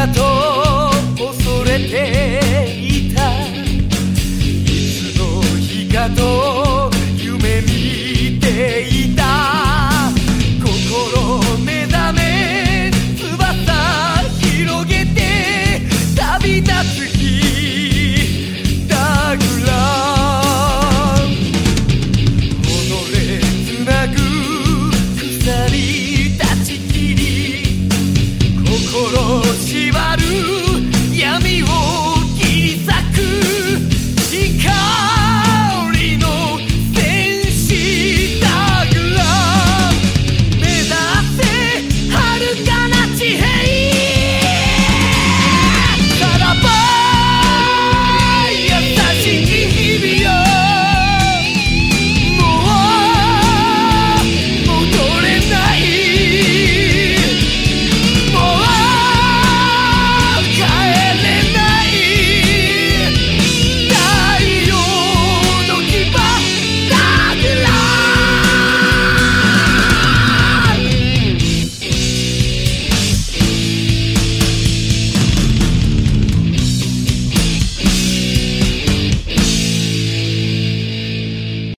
だと恐れていた。いつの日かと夢見ていた。心目覚め翼広げて旅立つ日だから己つなぐ鎖立ちきり。心